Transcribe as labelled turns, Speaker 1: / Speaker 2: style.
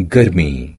Speaker 1: गर्मी